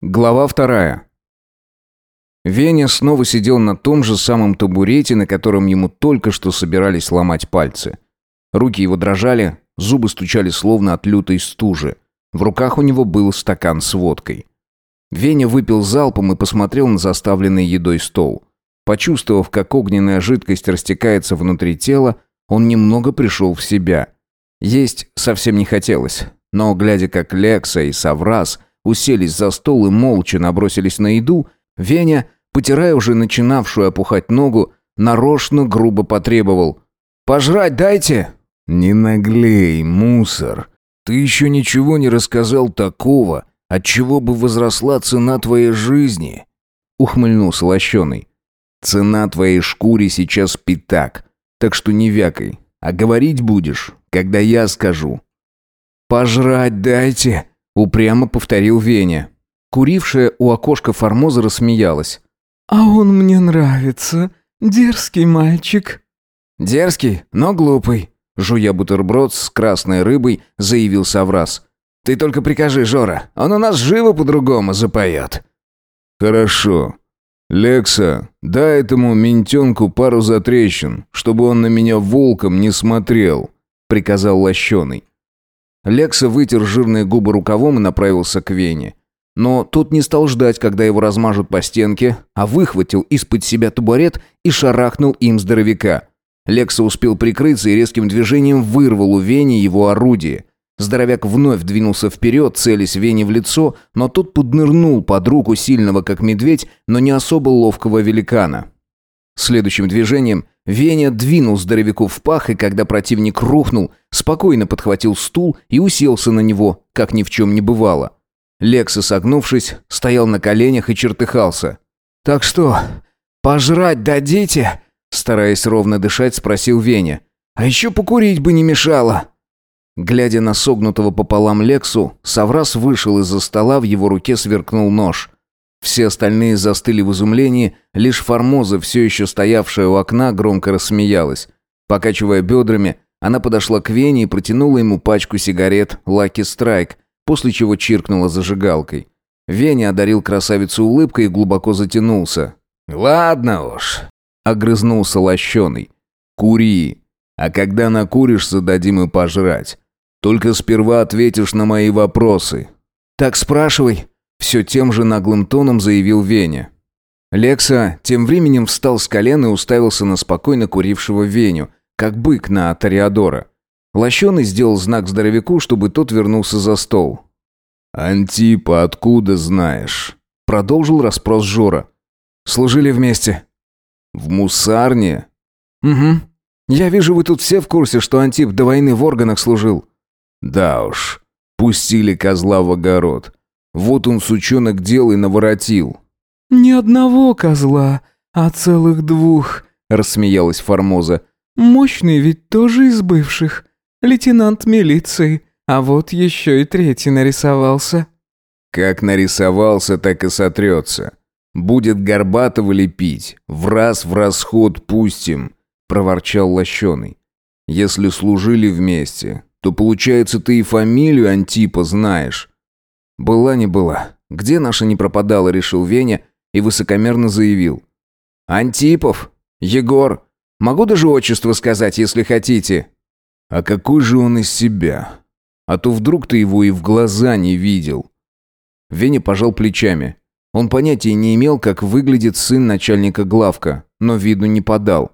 Глава вторая. Веня снова сидел на том же самом табурете, на котором ему только что собирались ломать пальцы. Руки его дрожали, зубы стучали словно от лютой стужи. В руках у него был стакан с водкой. Веня выпил залпом и посмотрел на заставленный едой стол. Почувствовав, как огненная жидкость растекается внутри тела, он немного пришел в себя. Есть совсем не хотелось, но, глядя, как Лекса и Саврас – уселись за стол и молча набросились на еду, Веня, потирая уже начинавшую опухать ногу, нарочно грубо потребовал. «Пожрать дайте!» «Не наглей, мусор. Ты еще ничего не рассказал такого, от чего бы возросла цена твоей жизни?» Ухмыльнулся лощеный. «Цена твоей шкуре сейчас пятак, так что не вякай, а говорить будешь, когда я скажу». «Пожрать дайте!» Упрямо повторил Веня. Курившая у окошка Формоза рассмеялась. «А он мне нравится. Дерзкий мальчик». «Дерзкий, но глупый», — жуя бутерброд с красной рыбой, заявил Саврас. «Ты только прикажи, Жора, он у нас живо по-другому запоет». «Хорошо. Лекса, дай этому ментенку пару затрещин, чтобы он на меня волком не смотрел», — приказал Лощеный. Лекса вытер жирные губы рукавом и направился к Вене. Но тот не стал ждать, когда его размажут по стенке, а выхватил из-под себя табурет и шарахнул им здоровяка. Лекса успел прикрыться и резким движением вырвал у Вени его орудие. Здоровяк вновь двинулся вперед, целясь Вене в лицо, но тот поднырнул под руку сильного, как медведь, но не особо ловкого великана. Следующим движением Веня двинул здоровяку в пах, и когда противник рухнул, спокойно подхватил стул и уселся на него, как ни в чем не бывало. Лекса, согнувшись, стоял на коленях и чертыхался. «Так что, пожрать дадите?» Стараясь ровно дышать, спросил Веня. «А еще покурить бы не мешало!» Глядя на согнутого пополам Лексу, Саврас вышел из-за стола, в его руке сверкнул нож. Все остальные застыли в изумлении, лишь Формоза, все еще стоявшая у окна, громко рассмеялась. Покачивая бедрами, она подошла к Вене и протянула ему пачку сигарет «Лаки Страйк», после чего чиркнула зажигалкой. Веня одарил красавицу улыбкой и глубоко затянулся. «Ладно уж», — огрызнулся лощеный. «Кури, а когда накуришься, дадим и пожрать. Только сперва ответишь на мои вопросы». «Так спрашивай», все тем же наглым тоном заявил Веня. Лекса тем временем встал с колен и уставился на спокойно курившего Веню, как бык на Тореадора. Лощеный сделал знак здоровяку, чтобы тот вернулся за стол. «Антипа откуда знаешь?» Продолжил расспрос Жора. «Служили вместе». «В мусарне?» «Угу. Я вижу, вы тут все в курсе, что Антип до войны в органах служил». «Да уж. Пустили козла в огород. Вот он, сучонок, дел и наворотил». «Ни одного козла, а целых двух», — рассмеялась Формоза. «Мощный ведь тоже из бывших. Лейтенант милиции, а вот еще и третий нарисовался». «Как нарисовался, так и сотрется. Будет Горбатова лепить, в раз в расход пустим», — проворчал Лощеный. «Если служили вместе, то, получается, ты и фамилию Антипа знаешь». «Была не была. Где наша не пропадала?» – решил Веня и высокомерно заявил. «Антипов! Егор! Могу даже отчество сказать, если хотите!» «А какой же он из себя? А то вдруг ты его и в глаза не видел!» Веня пожал плечами. Он понятия не имел, как выглядит сын начальника главка, но виду не подал.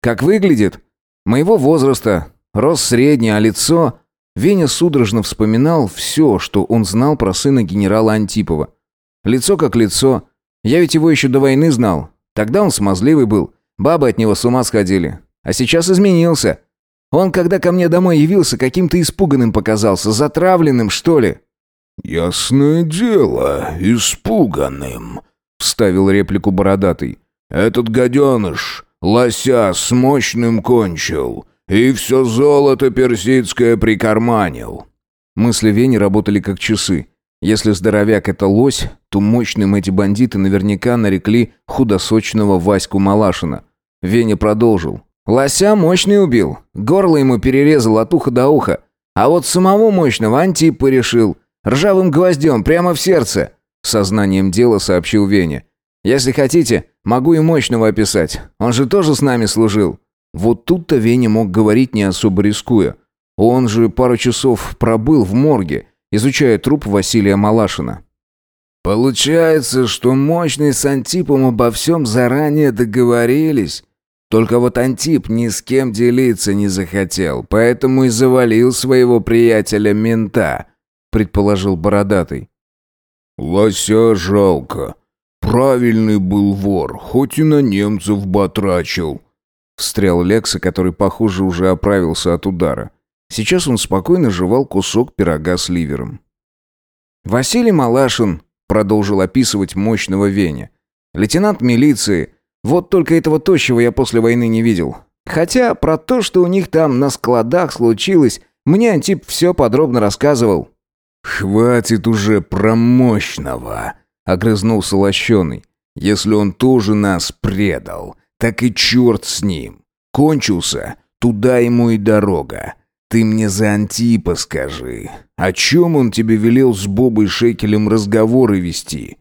«Как выглядит? Моего возраста. Рост средний, а лицо...» Веня судорожно вспоминал все, что он знал про сына генерала Антипова. Лицо как лицо. Я ведь его еще до войны знал. Тогда он смазливый был. Бабы от него с ума сходили. А сейчас изменился. Он, когда ко мне домой явился, каким-то испуганным показался. Затравленным, что ли. «Ясное дело, испуганным», — вставил реплику бородатый. «Этот гаденыш лося с мощным кончил. И все золото персидское прикарманил». Мысли Вени работали как часы. Если здоровяк это лось, то мощным эти бандиты наверняка нарекли худосочного Ваську Малашина. Веня продолжил. «Лося мощный убил. Горло ему перерезал от уха до уха. А вот самого мощного Антип порешил. Ржавым гвоздем прямо в сердце. Сознанием дела сообщил Веня. «Если хотите, могу и мощного описать. Он же тоже с нами служил». Вот тут-то Веня мог говорить не особо рискуя. Он же пару часов пробыл в морге, изучая труп Василия Малашина. «Получается, что мощный с Антипом обо всем заранее договорились. Только вот Антип ни с кем делиться не захотел, поэтому и завалил своего приятеля-мента», — предположил Бородатый. «Лося жалко. Правильный был вор, хоть и на немцев батрачил», — встрял Лекса, который, похоже, уже оправился от удара. Сейчас он спокойно жевал кусок пирога с ливером. Василий Малашин продолжил описывать мощного Веня. Лейтенант милиции. Вот только этого тощего я после войны не видел. Хотя про то, что у них там на складах случилось, мне Антип все подробно рассказывал. «Хватит уже про мощного», — огрызнулся Лощеный. «Если он тоже нас предал, так и черт с ним. Кончился, туда ему и дорога. Ты мне за Антипа скажи. О чем он тебе велел с Бобой Шекелем разговоры вести?»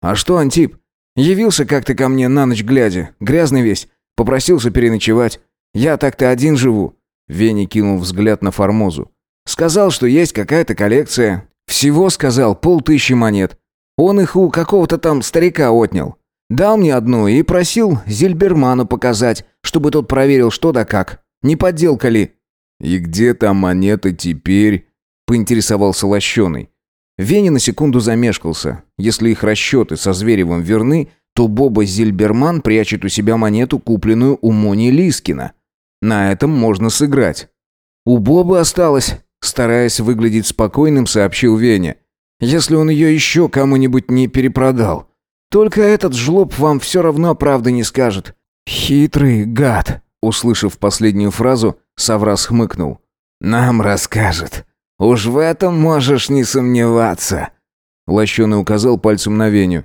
«А что, Антип? Явился как-то ко мне на ночь глядя, грязный весь, попросился переночевать. Я так-то один живу». Веня кинул взгляд на Формозу. Сказал, что есть какая-то коллекция. Всего сказал полтысячи монет. Он их у какого-то там старика отнял. Дал мне одну и просил Зильберману показать, чтобы тот проверил, что да как. Не подделка ли? «И где там монеты теперь?» – поинтересовался Лощеный. Веня на секунду замешкался. Если их расчеты со Зверевым верны, то Боба Зильберман прячет у себя монету, купленную у Мони Лискина. На этом можно сыграть. «У Бобы осталось», Стараясь выглядеть спокойным, сообщил Веня. «Если он ее еще кому-нибудь не перепродал. Только этот жлоб вам все равно правды не скажет. Хитрый гад!» Услышав последнюю фразу, Саврас хмыкнул. «Нам расскажет. Уж в этом можешь не сомневаться». Лощеный указал пальцем на Веню.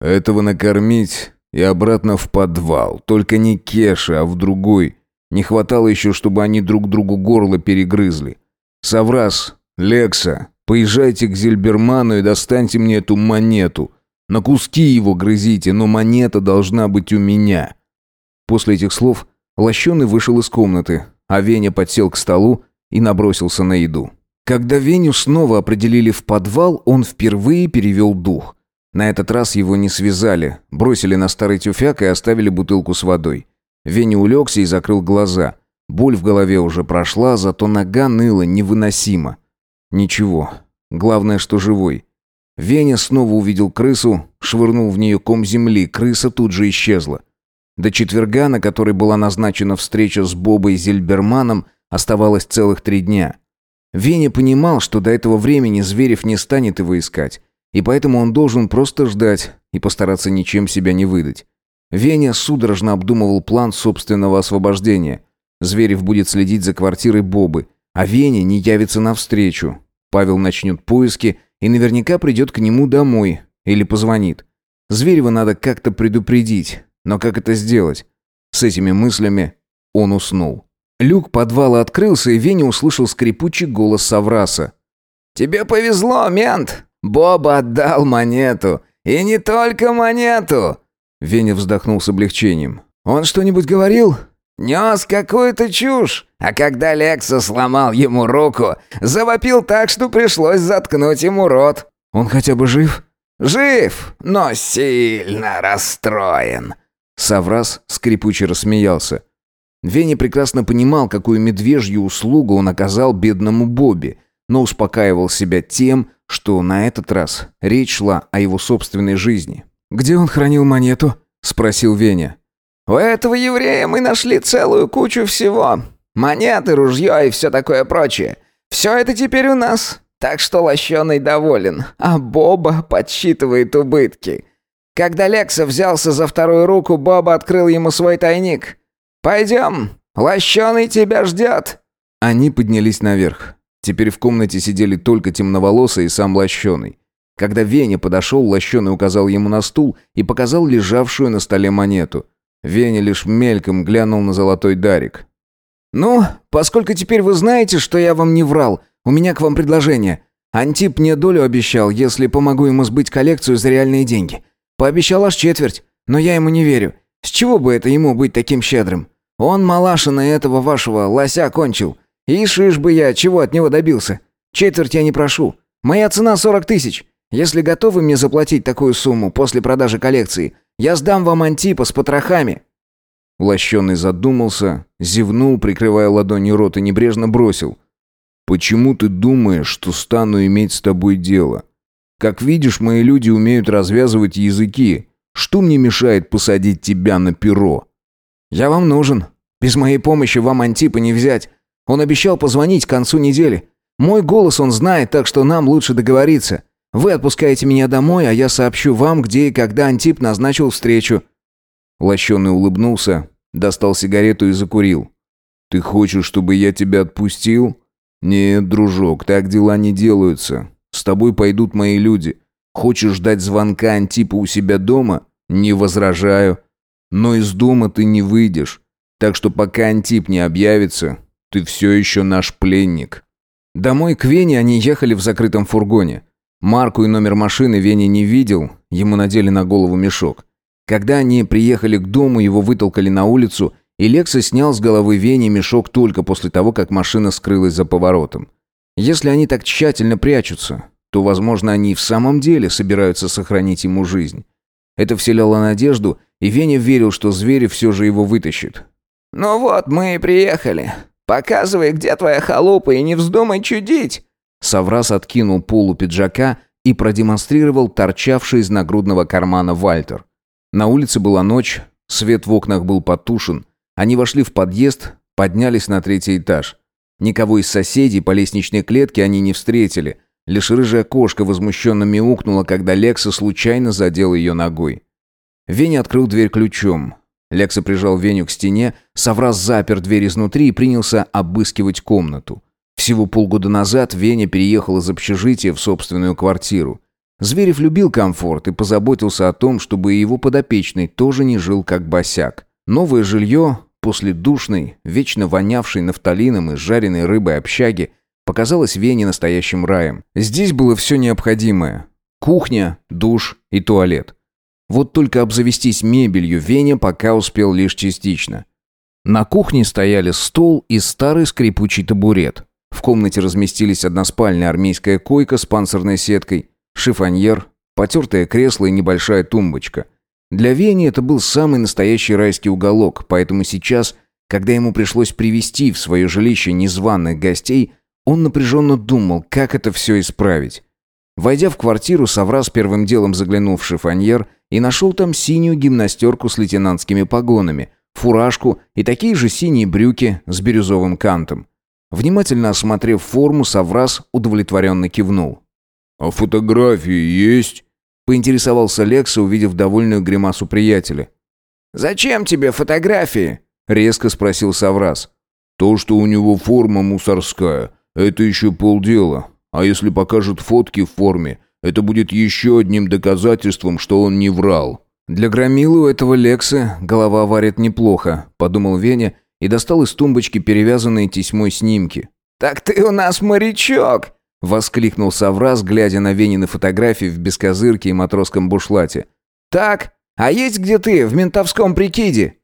«Этого накормить и обратно в подвал. Только не Кеша, а в другой. Не хватало еще, чтобы они друг другу горло перегрызли. «Саврас, Лекса, поезжайте к Зильберману и достаньте мне эту монету. На куски его грызите, но монета должна быть у меня». После этих слов Лощеный вышел из комнаты, а Веня подсел к столу и набросился на еду. Когда Веню снова определили в подвал, он впервые перевел дух. На этот раз его не связали, бросили на старый тюфяк и оставили бутылку с водой. Веня улегся и закрыл глаза. Боль в голове уже прошла, зато нога ныла невыносимо. Ничего. Главное, что живой. Веня снова увидел крысу, швырнул в нее ком земли, крыса тут же исчезла. До четверга, на который была назначена встреча с Бобой Зильберманом, оставалось целых три дня. Веня понимал, что до этого времени Зверев не станет его искать, и поэтому он должен просто ждать и постараться ничем себя не выдать. Веня судорожно обдумывал план собственного освобождения – Зверев будет следить за квартирой Бобы, а Веня не явится навстречу. Павел начнет поиски и наверняка придет к нему домой или позвонит. Зверева надо как-то предупредить, но как это сделать? С этими мыслями он уснул. Люк подвала открылся, и Веня услышал скрипучий голос Савраса. «Тебе повезло, мент! Боба отдал монету! И не только монету!» Веня вздохнул с облегчением. «Он что-нибудь говорил?» Нес какую-то чушь, а когда Лекса сломал ему руку, завопил так, что пришлось заткнуть ему рот. Он хотя бы жив? Жив, но сильно расстроен. Саврас скрипуче рассмеялся. Веня прекрасно понимал, какую медвежью услугу он оказал бедному Бобби, но успокаивал себя тем, что на этот раз речь шла о его собственной жизни. «Где он хранил монету?» – спросил Веня. У этого еврея мы нашли целую кучу всего. Монеты, ружье и все такое прочее. Все это теперь у нас. Так что Лощеный доволен, а Боба подсчитывает убытки. Когда Лекса взялся за вторую руку, Боба открыл ему свой тайник. «Пойдем, Лощеный тебя ждет». Они поднялись наверх. Теперь в комнате сидели только темноволосый и сам Лощеный. Когда Веня подошел, Лощеный указал ему на стул и показал лежавшую на столе монету – Веня лишь мельком глянул на золотой дарик. «Ну, поскольку теперь вы знаете, что я вам не врал, у меня к вам предложение. Антип мне долю обещал, если помогу ему сбыть коллекцию за реальные деньги. Пообещал аж четверть, но я ему не верю. С чего бы это ему быть таким щедрым? Он малашина этого вашего лося кончил. И шиш бы я, чего от него добился. Четверть я не прошу. Моя цена 40 тысяч. Если готовы мне заплатить такую сумму после продажи коллекции, я сдам вам Антипа с потрохами». Лощеный задумался, зевнул, прикрывая ладонью рот и небрежно бросил. «Почему ты думаешь, что стану иметь с тобой дело? Как видишь, мои люди умеют развязывать языки. Что мне мешает посадить тебя на перо?» «Я вам нужен. Без моей помощи вам Антипа не взять. Он обещал позвонить к концу недели. Мой голос он знает, так что нам лучше договориться. Вы отпускаете меня домой, а я сообщу вам, где и когда Антип назначил встречу». Лощеный улыбнулся, достал сигарету и закурил. «Ты хочешь, чтобы я тебя отпустил?» «Нет, дружок, так дела не делаются. С тобой пойдут мои люди. Хочешь ждать звонка Антипа у себя дома? Не возражаю. Но из дома ты не выйдешь. Так что пока Антип не объявится, ты все еще наш пленник». Домой к Вене они ехали в закрытом фургоне. Марку и номер машины Веня не видел, ему надели на голову мешок. Когда они приехали к дому, его вытолкали на улицу, и Лекса снял с головы Вени мешок только после того, как машина скрылась за поворотом. Если они так тщательно прячутся, то, возможно, они в самом деле собираются сохранить ему жизнь. Это вселяло надежду, и Веня верил, что зверь все же его вытащит. «Ну вот, мы и приехали. Показывай, где твоя халупа, и не вздумай чудить!» Саврас откинул полу пиджака и продемонстрировал торчавший из нагрудного кармана Вальтер. На улице была ночь, свет в окнах был потушен. Они вошли в подъезд, поднялись на третий этаж. Никого из соседей по лестничной клетке они не встретили. Лишь рыжая кошка возмущенно мяукнула, когда Лекса случайно задел ее ногой. Веня открыл дверь ключом. Лекса прижал Веню к стене, Саврас запер дверь изнутри и принялся обыскивать комнату. Всего полгода назад Веня переехал из общежития в собственную квартиру. Зверев любил комфорт и позаботился о том, чтобы и его подопечный тоже не жил как босяк. Новое жилье, после душной, вечно вонявшей нафталином и жареной рыбой общаги, показалось Вене настоящим раем. Здесь было все необходимое. Кухня, душ и туалет. Вот только обзавестись мебелью Веня пока успел лишь частично. На кухне стояли стол и старый скрипучий табурет. В комнате разместились односпальная армейская койка с панцирной сеткой, шифоньер, потертое кресло и небольшая тумбочка. Для Вени это был самый настоящий райский уголок, поэтому сейчас, когда ему пришлось привести в свое жилище незваных гостей, он напряженно думал, как это все исправить. Войдя в квартиру, Саврас первым делом заглянул в шифоньер и нашел там синюю гимнастерку с лейтенантскими погонами, фуражку и такие же синие брюки с бирюзовым кантом. Внимательно осмотрев форму, Саврас удовлетворенно кивнул. «А фотографии есть?» — поинтересовался Лекса, увидев довольную гримасу приятеля. «Зачем тебе фотографии?» — резко спросил Саврас. «То, что у него форма мусорская, это еще полдела. А если покажут фотки в форме, это будет еще одним доказательством, что он не врал». «Для громилы у этого Лексы голова варит неплохо», — подумал Веня и достал из тумбочки перевязанные тесьмой снимки. «Так ты у нас морячок!» — воскликнул Саврас, глядя на Венины фотографии в бескозырке и матросском бушлате. «Так, а есть где ты, в ментовском прикиде?»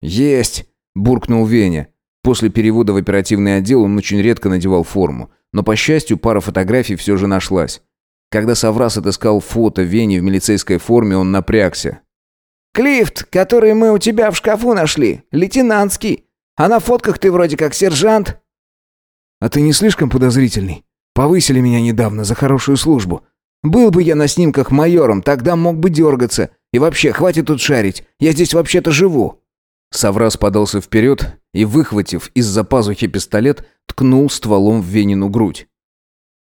«Есть!» — буркнул Веня. После перевода в оперативный отдел он очень редко надевал форму, но, по счастью, пара фотографий все же нашлась. Когда Саврас отыскал фото Вени в милицейской форме, он напрягся. «Клифт, который мы у тебя в шкафу нашли, лейтенантский. А на фотках ты вроде как сержант». «А ты не слишком подозрительный? Повысили меня недавно за хорошую службу. Был бы я на снимках майором, тогда мог бы дергаться. И вообще, хватит тут шарить. Я здесь вообще-то живу». Саврас подался вперед и, выхватив из-за пазухи пистолет, ткнул стволом в Венину грудь.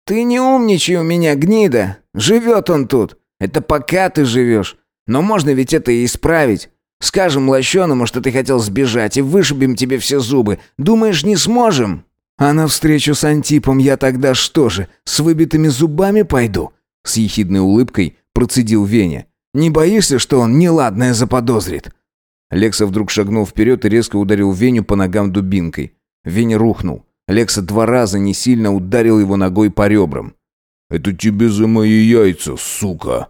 «Ты не умничай у меня, гнида. Живет он тут. Это пока ты живешь. Но можно ведь это и исправить. Скажем лощеному, что ты хотел сбежать, и вышибем тебе все зубы. Думаешь, не сможем?» «А на встречу с Антипом я тогда что же, с выбитыми зубами пойду?» С ехидной улыбкой процедил Веня. «Не боишься, что он неладное заподозрит?» Лекса вдруг шагнул вперед и резко ударил Веню по ногам дубинкой. Веня рухнул. Лекса два раза не сильно ударил его ногой по ребрам. Это тебе за мои яйца, сука!»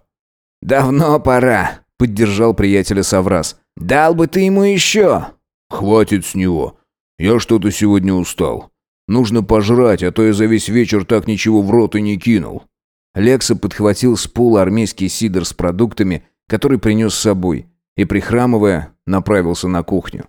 «Давно пора», — поддержал приятеля Саврас. «Дал бы ты ему еще!» «Хватит с него. Я что-то сегодня устал. Нужно пожрать, а то я за весь вечер так ничего в рот и не кинул». Лекса подхватил с пола армейский сидр с продуктами, который принес с собой, и, прихрамывая, направился на кухню.